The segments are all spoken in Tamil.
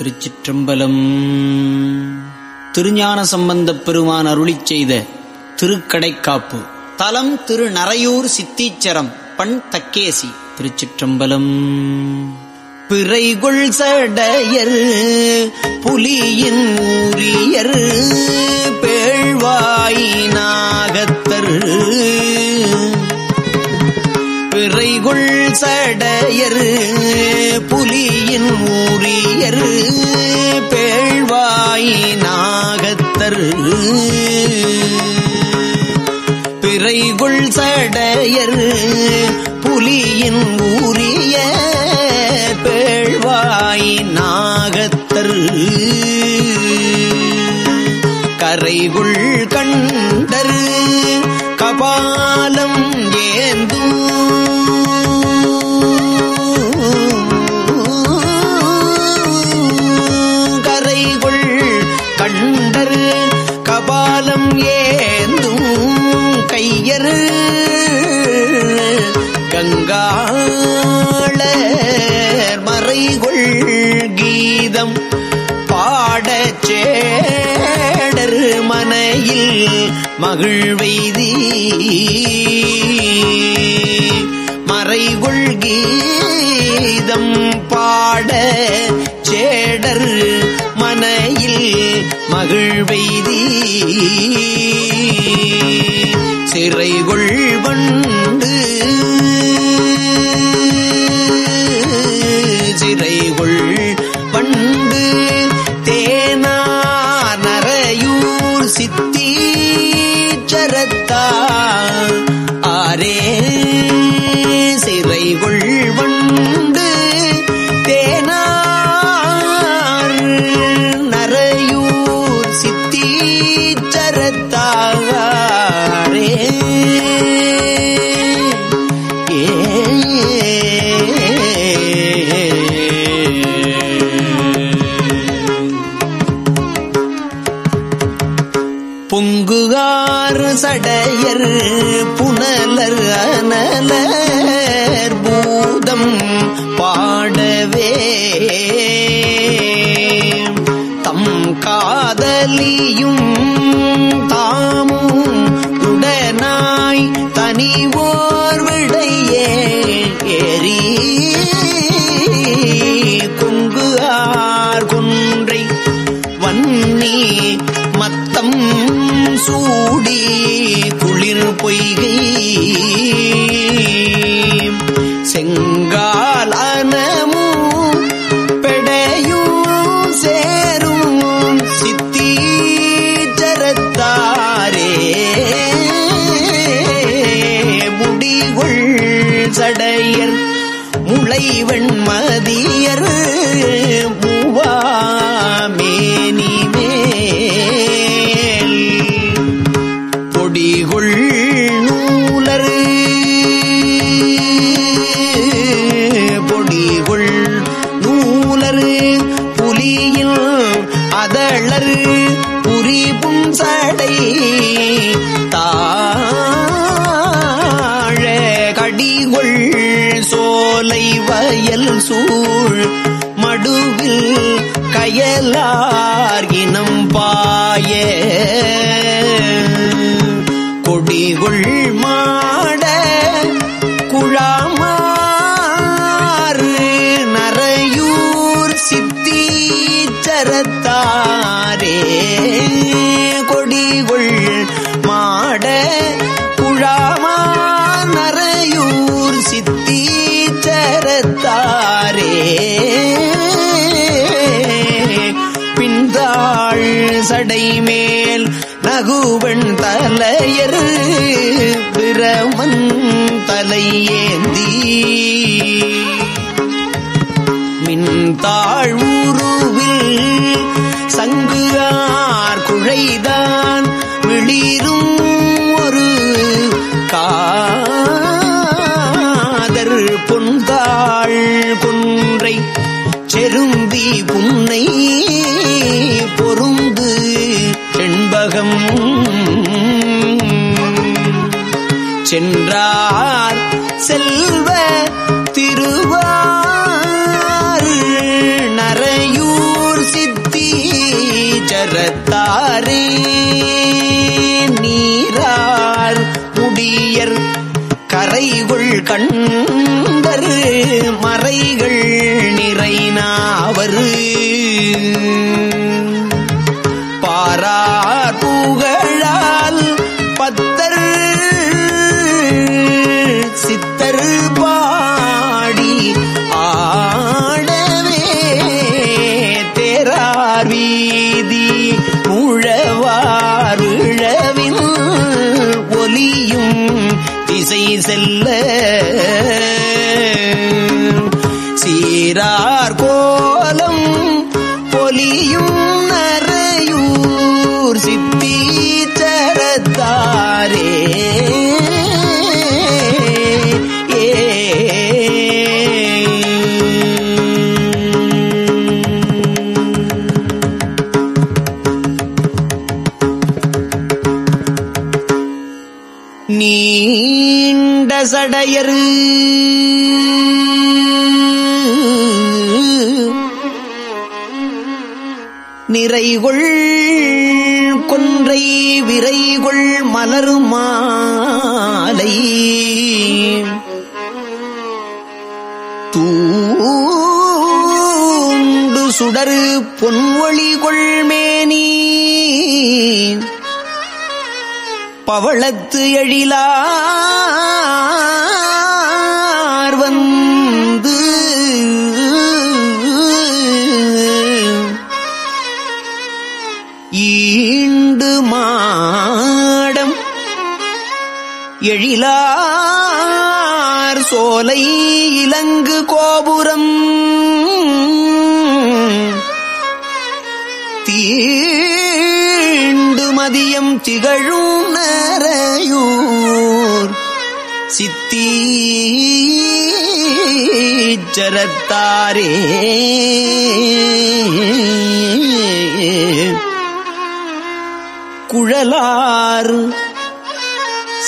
திருச்சிற்றம்பலம். திருஞான சம்பந்தப் பெருமான் அருளிச் செய்த திருக்கடைக்காப்பு. தலம் திரு நரையூர் சித்தீச்சரம் பண் தக்கேசி திருச்சிற்றம்பலம். பிறைகுள் சடையர் புலியின் ஊரியர் பேழ்வாயினாகத்தரு பிறைகுள் சடையர் புலியின் ஊரியர் பேழ்வாய் நாகத்தர். பிறைகுள் சடையர் புலியின் ஊரிய பேழ்வாய் நாகத்தர். கரைகுள் கண்டர் வேடர் மனையில் மகிழ்வெய்தி மறைகுள் கீதம் பாட சேடர் மனையில் மகிழ்வெய்தி சிறைகுள் பொங்குகார் சடையர் புனலர் அனலர் பூதம் பாடவே. தம் காதலியும் தாமும் உடனாய் தனிவு மதியர் மூவாமேனி மேல் பொடிகுள் நூலர் பொடிகுள் நூலர் புலியில் அதளர் வயல் சூழ் மடுவில் கயலார் இனம் பாய. கொடிகுள் தலையேந்தி மின்தாழ் உருவில் சங்குஆர் குழைதான் விளீரும் ஒரு காதர் பொந்தாள் குன்றை செருந்தி புன்னை பொருந்து செண்பகம். சென்றார் கண்பர் மறைகள் நிறைநாவர். பாரார் புகழால் பத்தர் சித்தர் நீண்ட சடையரு நிறைகொள் கொன்றை விரைகொள் மலருமாலை தூண்டு சுடரு பொன்வொழி கொள்மேனீ பவளத்து எழிலார் வந்து ஈண்டு மாடம் எழிலார் சோலை இலங்கு கோபுரம் தீ மதியம் திகழும் நரையூர். சித்தி சித்தீச்சரத்தாரே குழலார்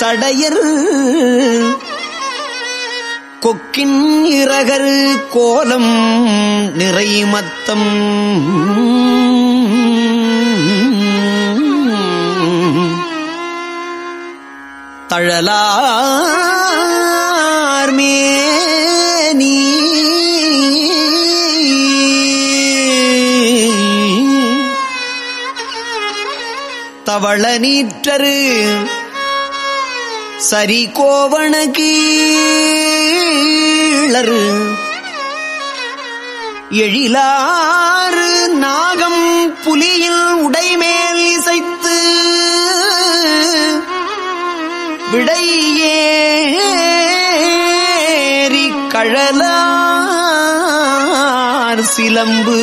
சடையர். கொக்கின் இறகர் கோலம் நிறைமத்தம் தழலார்மேனி தவள நீற்றரு சரி கோவண கீழர். எழிலாறு நாகம் புலியில் உடைமேல் இசைத்து விடையேறி கழலார் சிலம்பு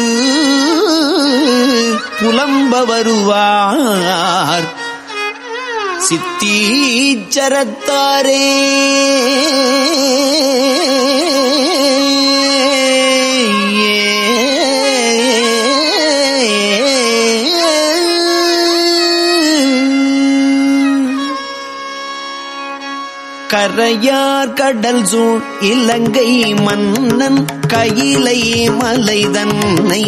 புலம்ப வருவார். சித்தீச்சரத்தாரே. கரையார் கடல் சூழ் இலங்கை மன்னன் கையிலை மலைதன்னை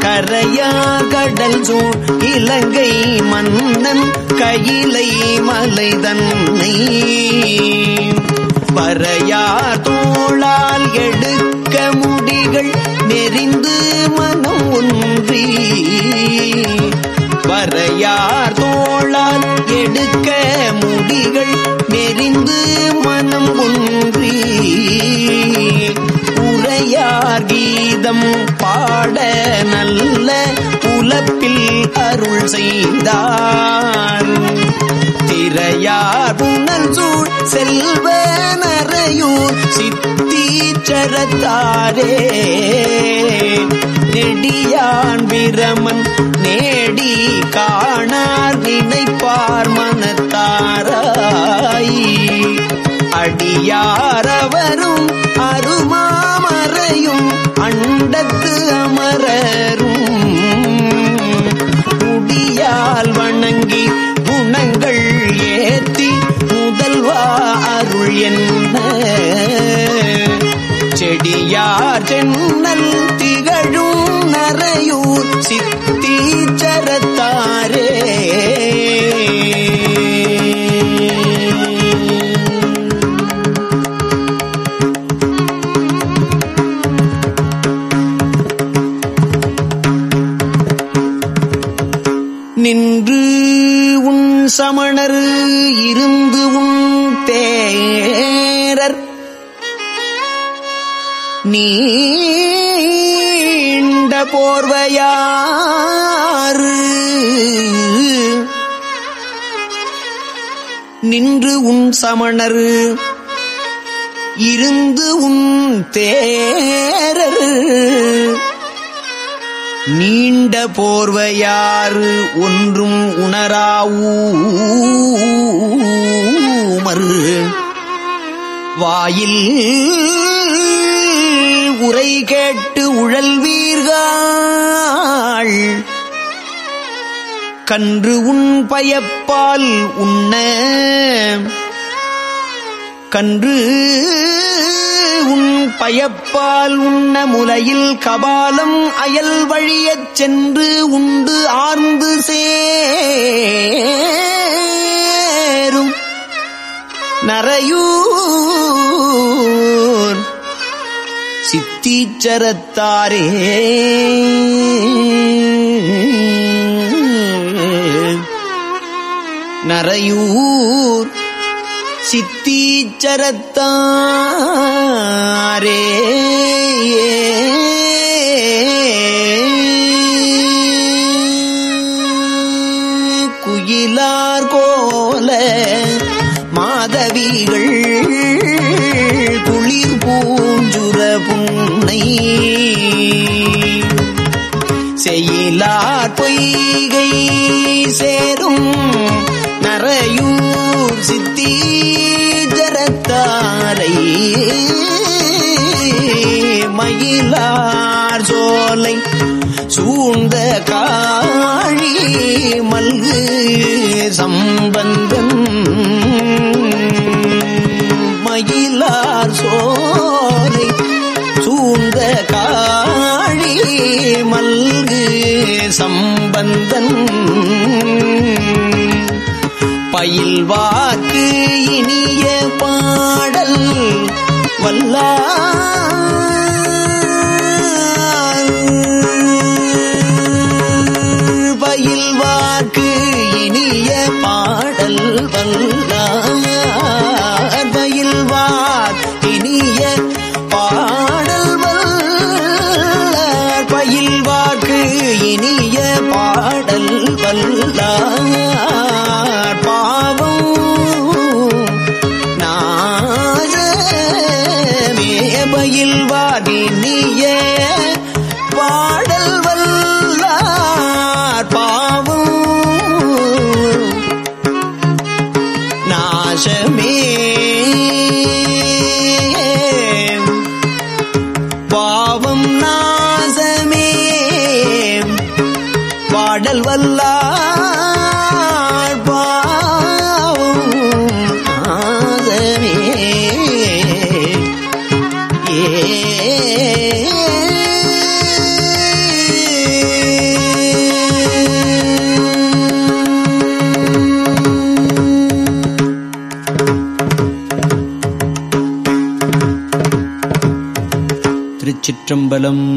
கரையார் கடல் சூழ் இலங்கை மன்னன் கையிலை மலைதன்னை வரையார் தோளால் எடுக்க முடிகள் நெறிந்து மனம் ஒன்றி. வரையார் தோளால் எடுக்க முடிகள் நெறிந்து மனம் ஒன்றி உரையார் கீதம் பாட நல்ல புலப்பில் அருள் செய்தார் திரையார் புனல் சூழ் செல்வ நரையூர் சித்தீச்சரத்தாரே. நெடியான் பிரமன் நேடி காணார் நினைப்பார் மனத்தாராய். அடியாரவரும் அருமாமறையும் அண்டத்து அமர சென்னல் திகழும் நரையூர் சித்தீச்சரத்தாரே. போர்வையாறு நின்று உன் சமணர் இருந்து உன் தேரர். நீண்ட போர்வையாறு ஒன்றும் உணராவூமர் வாயில் உரை கேட்டு உழல்வீர்கள். கன்று உன் பயப்பால் உண்ண. கன்று உன் பயப்பால் உண்ண முலையில் கபாலம் அயல் வழியச் சென்று உண்டு ஆர்ந்து சேரும். நரையூ சித்தீச்சரத்தாரே நரையூர் சித்தீச்சரத்தாரே குயிலார் கோல மாதவிகள் பூஞ்சுர புன்னை செய்யிலார் பொய்கை சேரும் நரையூர் சித்தி ஜரத்தாரை மயிலார் சோலை சூழ்ந்த கா பயில்வாக்கு இனிய பாடல் வல்லா திருச்சிற்றம்பலம்